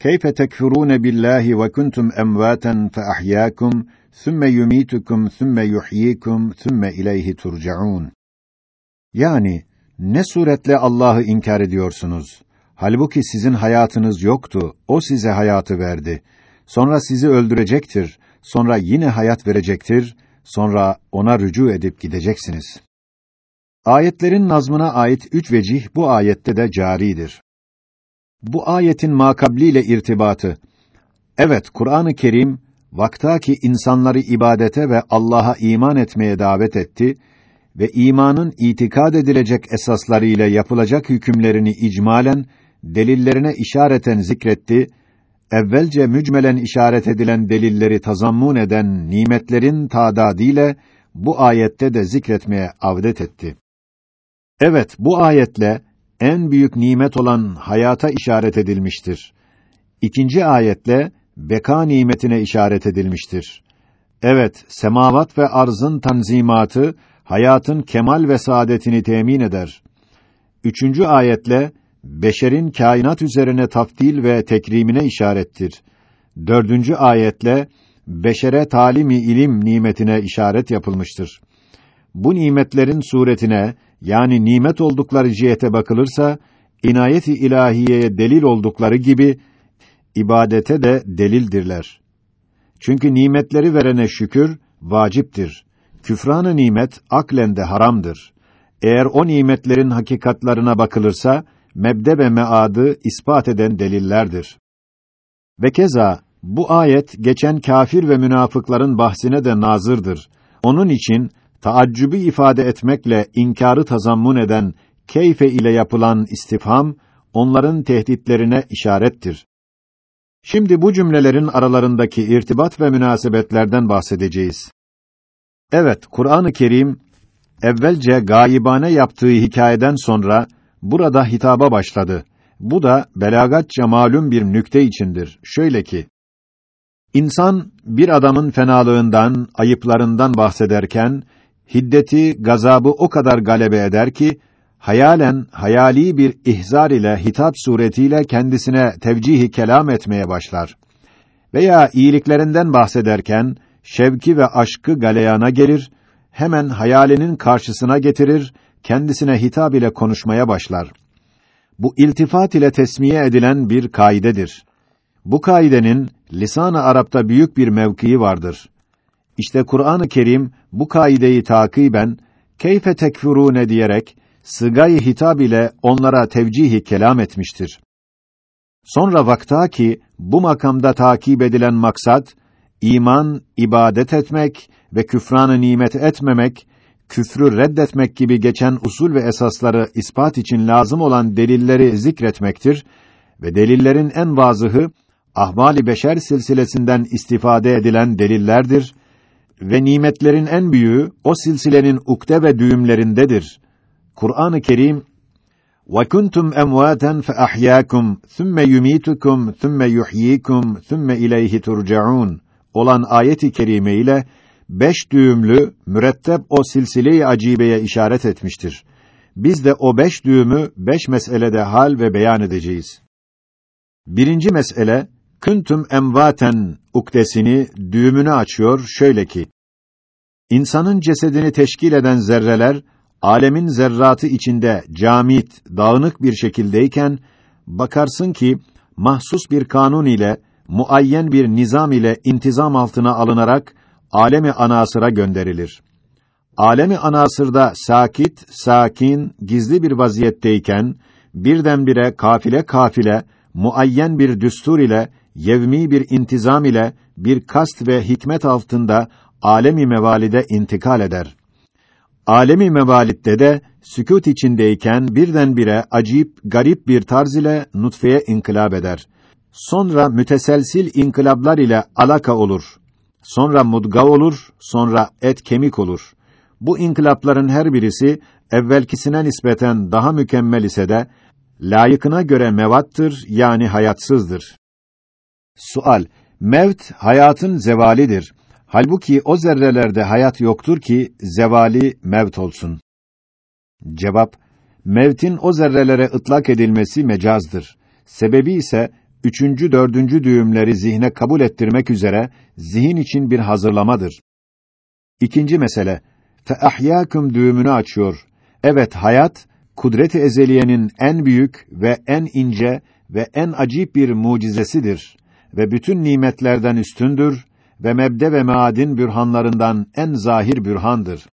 Keyfe tekfurun billahi ve kuntum emvaten fe ahyaakum thumme yumitukum thumme yuhyikum thumme ileyhi. Yani ne suretle Allah'ı inkar ediyorsunuz? Halbuki sizin hayatınız yoktu. O size hayatı verdi. Sonra sizi öldürecektir. Sonra yine hayat verecektir. Sonra ona rücu edip gideceksiniz. Ayetlerin nazmına ait üç vecih bu ayette de caridir. Bu ayetin makabliyle irtibatı. Evet, Kur'an-ı Kerim vaktaki insanları ibadete ve Allah'a iman etmeye davet etti ve imanın itikad edilecek esaslarıyla yapılacak hükümlerini icmalen delillerine işareten zikretti. Evvelce mücmelen işaret edilen delilleri tazammun eden nimetlerin tadadiyle bu ayette de zikretmeye avdet etti. Evet, bu ayetle en büyük nimet olan hayata işaret edilmiştir. İkinci ayetle beka nimetine işaret edilmiştir. Evet, semavat ve arzın tanzimatı hayatın kemal ve saadetini temin eder. Üçüncü ayetle beşerin kainat üzerine taftil ve tekrimine işarettir. Dördüncü ayetle beşere talimi ilim nimetine işaret yapılmıştır. Bu nimetlerin suretine yani nimet oldukları cihete bakılırsa inayeti ilahiyeye delil oldukları gibi ibadete de delildirler. Çünkü nimetleri verene şükür vaciptir. Küfranı nimet aklen de haramdır. Eğer o nimetlerin hakikatlarına bakılırsa mebde ve meadı ispat eden delillerdir. Ve keza bu ayet geçen kafir ve münafıkların bahsine de nazırdır. Onun için taaccübü ifade etmekle inkarı tazammun eden keyfe ile yapılan istifham onların tehditlerine işarettir. Şimdi bu cümlelerin aralarındaki irtibat ve münasebetlerden bahsedeceğiz. Evet, Kur'an-ı Kerim evvelce gayibane yaptığı hikayeden sonra burada hitaba başladı. Bu da belagatça malum bir nükte içindir. Şöyle ki: İnsan bir adamın fenalığından, ayıplarından bahsederken hiddeti, gazabı o kadar galebe eder ki hayalen hayali bir ihzar ile hitap suretiyle kendisine tevcihi kelam etmeye başlar. Veya iyiliklerinden bahsederken şevki ve aşkı galeyana gelir, hemen hayalinin karşısına getirir, kendisine hitap ile konuşmaya başlar. Bu iltifat ile tesmiye edilen bir kaidedir. Bu kaidenin lisan-ı Arap'ta büyük bir mevkii vardır. İşte Kur'an-ı Kerim bu kaideyi takiben keyfe tekfurune diyerek sıgayı hitap ile onlara tevcihi kelam etmiştir. Sonra vakta ki bu makamda takip edilen maksat iman, ibadet etmek ve küfranı nimet etmemek, küfrü reddetmek gibi geçen usul ve esasları ispat için lazım olan delilleri zikretmektir ve delillerin en vazıhı ahvali beşer silsilesinden istifade edilen delillerdir ve nimetlerin en büyüğü o silsilenin ukde ve düğümlerindedir. Kur'an-ı Kerim emvaten fe ahyaakum thumma yumitukum thumma yuhyikum thumma ileyhi turcaun olan ayet-i kerime ile beş düğümlü müretteb o silsile-i acibeye işaret etmiştir. Biz de o beş düğümü beş meselede hal ve beyan edeceğiz. Birinci mesele kuntum emvaten ukdesini düğümünü açıyor şöyle ki İnsanın cesedini teşkil eden zerreler alemin zerratı içinde camit, dağınık bir şekildeyken bakarsın ki mahsus bir kanun ile muayyen bir nizam ile intizam altına alınarak alemi anasıra gönderilir. Alemi anasırda sakit, sakin, gizli bir vaziyetteyken birdenbire kafile kafile muayyen bir düstur ile yevmi bir intizam ile bir kast ve hikmet altında alemi mevalide intikal eder. Alemi mevalitte de sükût içindeyken birdenbire acip, garip bir tarz ile nutfeye inkılap eder. Sonra müteselsil inkılaplar ile alaka olur. Sonra mudga olur, sonra et kemik olur. Bu inkılapların her birisi evvelkisine nispeten daha mükemmel ise de layıkına göre mevattır yani hayatsızdır. Sual: Mevt hayatın zevalidir. Halbuki o zerrelerde hayat yoktur ki zevali mevt olsun. Cevap: Mevtin o zerrelere ıtlak edilmesi mecazdır. Sebebi ise üçüncü, dördüncü düğümleri zihne kabul ettirmek üzere zihin için bir hazırlamadır. İkinci mesele, feahyâküm düğümünü açıyor. Evet, hayat, kudret-i ezeliyenin en büyük ve en ince ve en acip bir mucizesidir ve bütün nimetlerden üstündür ve mebde ve maadin bürhanlarından en zahir bürhandır.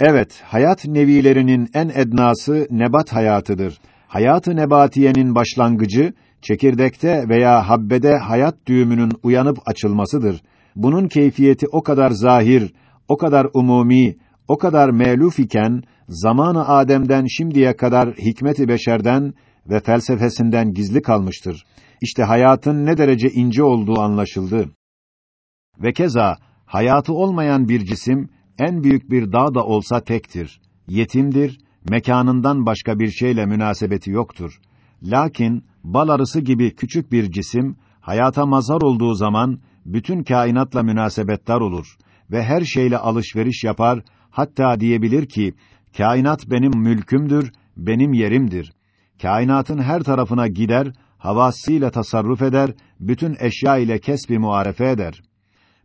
Evet, hayat nevilerinin en ednası nebat hayatıdır. Hayat-ı nebatiyenin başlangıcı çekirdekte veya habbede hayat düğümünün uyanıp açılmasıdır. Bunun keyfiyeti o kadar zahir, o kadar umumi, o kadar meluf iken zamanı Adem'den şimdiye kadar hikmeti beşerden ve felsefesinden gizli kalmıştır. İşte hayatın ne derece ince olduğu anlaşıldı. Ve keza hayatı olmayan bir cisim en büyük bir dağ da olsa tektir. Yetimdir, mekanından başka bir şeyle münasebeti yoktur. Lakin bal arısı gibi küçük bir cisim hayata mazhar olduğu zaman bütün kainatla münasebettar olur ve her şeyle alışveriş yapar, hatta diyebilir ki kainat benim mülkümdür, benim yerimdir. Kainatın her tarafına gider, havasıyla tasarruf eder, bütün eşya ile kesbi muarefe eder.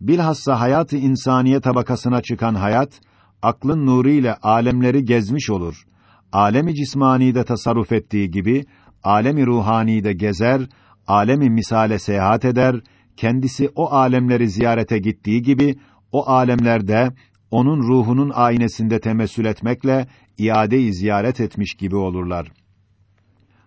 Bilhassa hayatı insaniye tabakasına çıkan hayat, aklın nuru ile alemleri gezmiş olur. Alemi cismani tasarruf ettiği gibi, alemi ruhani de gezer, alemi misale seyahat eder, kendisi o alemleri ziyarete gittiği gibi, o alemlerde, onun ruhunun aynesinde temessül etmekle, iade-i ziyaret etmiş gibi olurlar.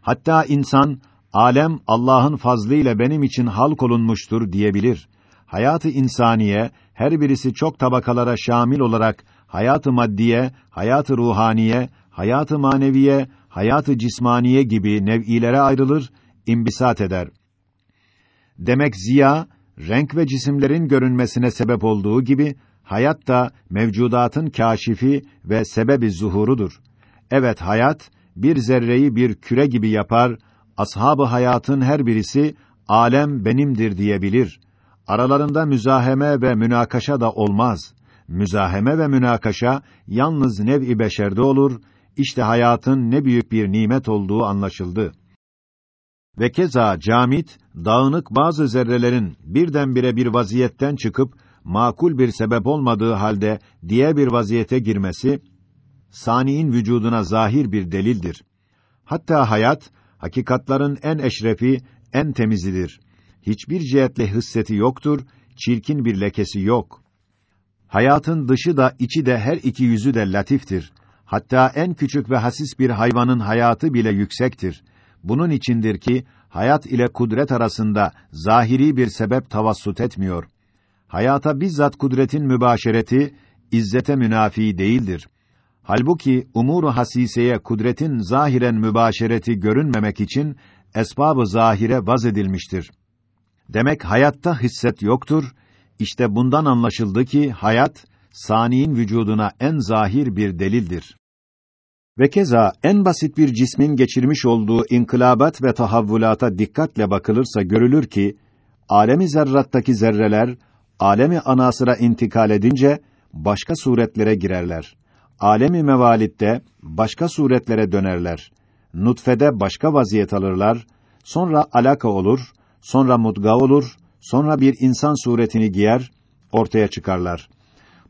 Hatta insan, alem Allah'ın fazlıyla benim için halk olunmuştur diyebilir hayatı insaniye her birisi çok tabakalara şamil olarak hayatı maddiye, hayatı ruhaniye, hayatı maneviye, hayatı cismaniye gibi nev'ilere ayrılır, imbisat eder. Demek ziya, renk ve cisimlerin görünmesine sebep olduğu gibi, hayat da mevcudatın kâşifi ve sebebi zuhurudur. Evet, hayat, bir zerreyi bir küre gibi yapar, ashabı hayatın her birisi, alem benimdir diyebilir. Aralarında müzaheme ve münakaşa da olmaz. Müzaheme ve münakaşa yalnız nev-i beşerde olur. İşte hayatın ne büyük bir nimet olduğu anlaşıldı. Ve keza camit, dağınık bazı zerrelerin birdenbire bir vaziyetten çıkıp makul bir sebep olmadığı halde diğer bir vaziyete girmesi saniin vücuduna zahir bir delildir. Hatta hayat hakikatların en eşrefi, en temizidir hiçbir cihetle hisseti yoktur, çirkin bir lekesi yok. Hayatın dışı da içi de her iki yüzü de latiftir. Hatta en küçük ve hasis bir hayvanın hayatı bile yüksektir. Bunun içindir ki hayat ile kudret arasında zahiri bir sebep tavassut etmiyor. Hayata bizzat kudretin mübaşereti izzete münafi değildir. Halbuki umuru hasiseye kudretin zahiren mübaşereti görünmemek için esbabı zahire vaz edilmiştir. Demek hayatta hisset yoktur. İşte bundan anlaşıldı ki hayat saniin vücuduna en zahir bir delildir. Ve keza en basit bir cismin geçirmiş olduğu inkılabat ve tahavvulata dikkatle bakılırsa görülür ki alemi zerrattaki zerreler alemi anasıra intikal edince başka suretlere girerler. Alemi mevalitte başka suretlere dönerler. Nutfede başka vaziyet alırlar. Sonra alaka olur sonra mudga olur, sonra bir insan suretini giyer, ortaya çıkarlar.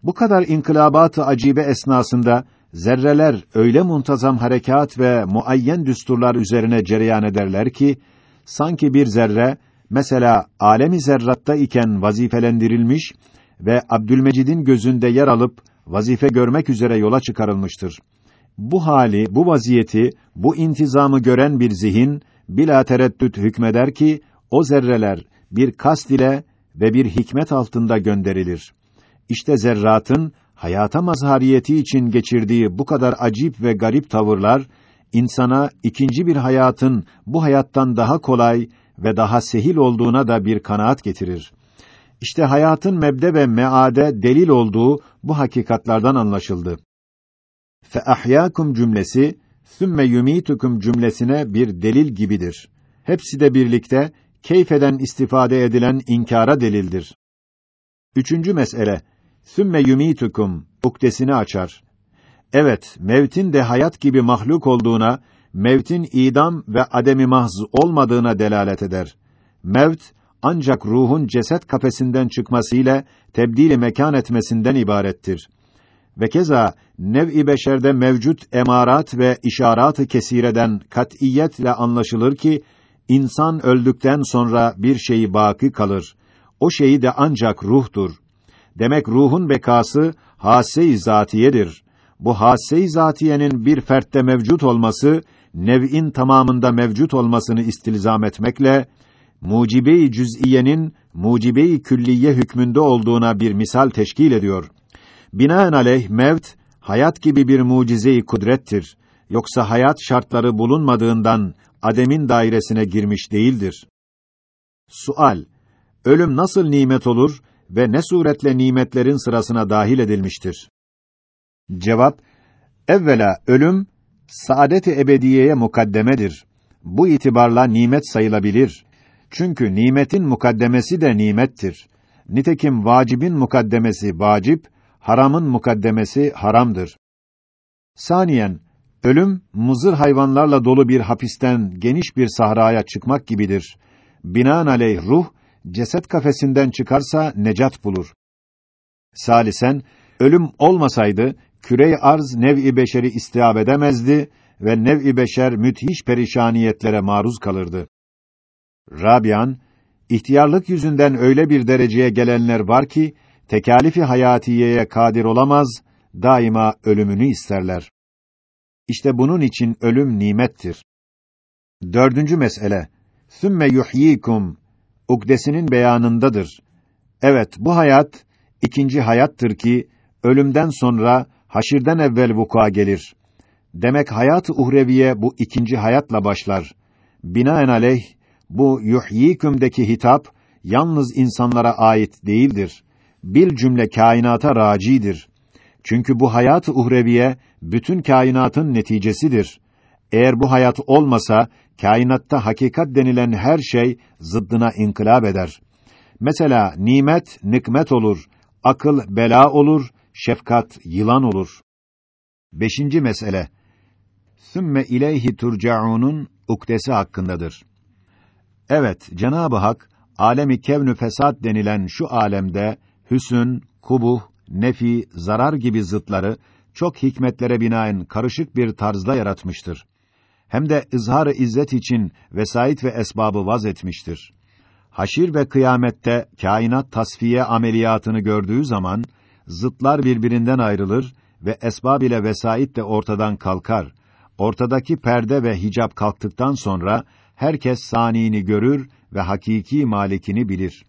Bu kadar inkılabat-ı acibe esnasında zerreler öyle muntazam harekat ve muayyen düsturlar üzerine cereyan ederler ki sanki bir zerre mesela alemi zerratta iken vazifelendirilmiş ve Abdülmecid'in gözünde yer alıp vazife görmek üzere yola çıkarılmıştır. Bu hali, bu vaziyeti, bu intizamı gören bir zihin bila tereddüt hükmeder ki o zerreler bir kast ile ve bir hikmet altında gönderilir. İşte zerratın hayata mazhariyeti için geçirdiği bu kadar acip ve garip tavırlar insana ikinci bir hayatın bu hayattan daha kolay ve daha sehil olduğuna da bir kanaat getirir. İşte hayatın mebde ve meade delil olduğu bu hakikatlardan anlaşıldı. Fe ahyâkum cümlesi sümme yumitukum cümlesine bir delil gibidir. Hepsi de birlikte keyfeden istifade edilen inkara delildir. Üçüncü mesele, sümme yumitukum, uktesini açar. Evet, mevtin de hayat gibi mahluk olduğuna mevtin idam ve ademi mahz olmadığına delalet eder. Mevt ancak ruhun ceset kafesinden çıkmasıyla tebdili mekan etmesinden ibarettir. Ve keza nev-i beşerde mevcut emarat ve işarat-ı kesireden kat'iyetle anlaşılır ki insan öldükten sonra bir şeyi baki kalır. O şeyi de ancak ruhtur. Demek ruhun bekası hasse-i zatiyedir. Bu hasse-i zatiyenin bir fertte mevcut olması nev'in tamamında mevcut olmasını istilzam etmekle mucibe-i cüz'iyenin mucibe-i külliye hükmünde olduğuna bir misal teşkil ediyor. Binaenaleyh mevt hayat gibi bir mucize-i kudrettir. Yoksa hayat şartları bulunmadığından ademin dairesine girmiş değildir. Sual: Ölüm nasıl nimet olur ve ne suretle nimetlerin sırasına dahil edilmiştir? Cevap: Evvela ölüm saadet-i ebediyeye mukaddemedir. Bu itibarla nimet sayılabilir. Çünkü nimetin mukaddemesi de nimettir. Nitekim vacibin mukaddemesi vacip, haramın mukaddemesi haramdır. Saniyen, ölüm muzır hayvanlarla dolu bir hapisten geniş bir sahraya çıkmak gibidir. Binaenaleyh ruh ceset kafesinden çıkarsa necat bulur. Salisen, ölüm olmasaydı küre arz nev'i beşeri istihab edemezdi ve nev'i beşer müthiş perişaniyetlere maruz kalırdı. Rabian, ihtiyarlık yüzünden öyle bir dereceye gelenler var ki tekalifi hayatiyeye kadir olamaz, daima ölümünü isterler. İşte bunun için ölüm nimettir. Dördüncü mesele. Sümme yuhyikum ukdesinin beyanındadır. Evet, bu hayat ikinci hayattır ki ölümden sonra haşirden evvel vuku'a gelir. Demek hayat-ı uhreviye bu ikinci hayatla başlar. Binaenaleyh bu yuhyikümdeki hitap yalnız insanlara ait değildir. Bir cümle kainata racidir. Çünkü bu hayat-ı uhreviye bütün kainatın neticesidir. Eğer bu hayat olmasa kainatta hakikat denilen her şey zıddına inkılap eder. Mesela nimet nikmet olur, akıl bela olur, şefkat yılan olur. Beşinci mesele. Sümme ileyhi turcaunun ukdesi hakkındadır. Evet, Cenab-ı Hak alemi kevnü fesat denilen şu alemde hüsün, kubuh, nefi, zarar gibi zıtları çok hikmetlere binaen karışık bir tarzda yaratmıştır. Hem de izhar-ı izzet için vesait ve esbabı vaz etmiştir. Haşir ve kıyamette kainat tasfiye ameliyatını gördüğü zaman zıtlar birbirinden ayrılır ve esbab ile vesait de ortadan kalkar. Ortadaki perde ve hicap kalktıktan sonra herkes saniyini görür ve hakiki malikini bilir.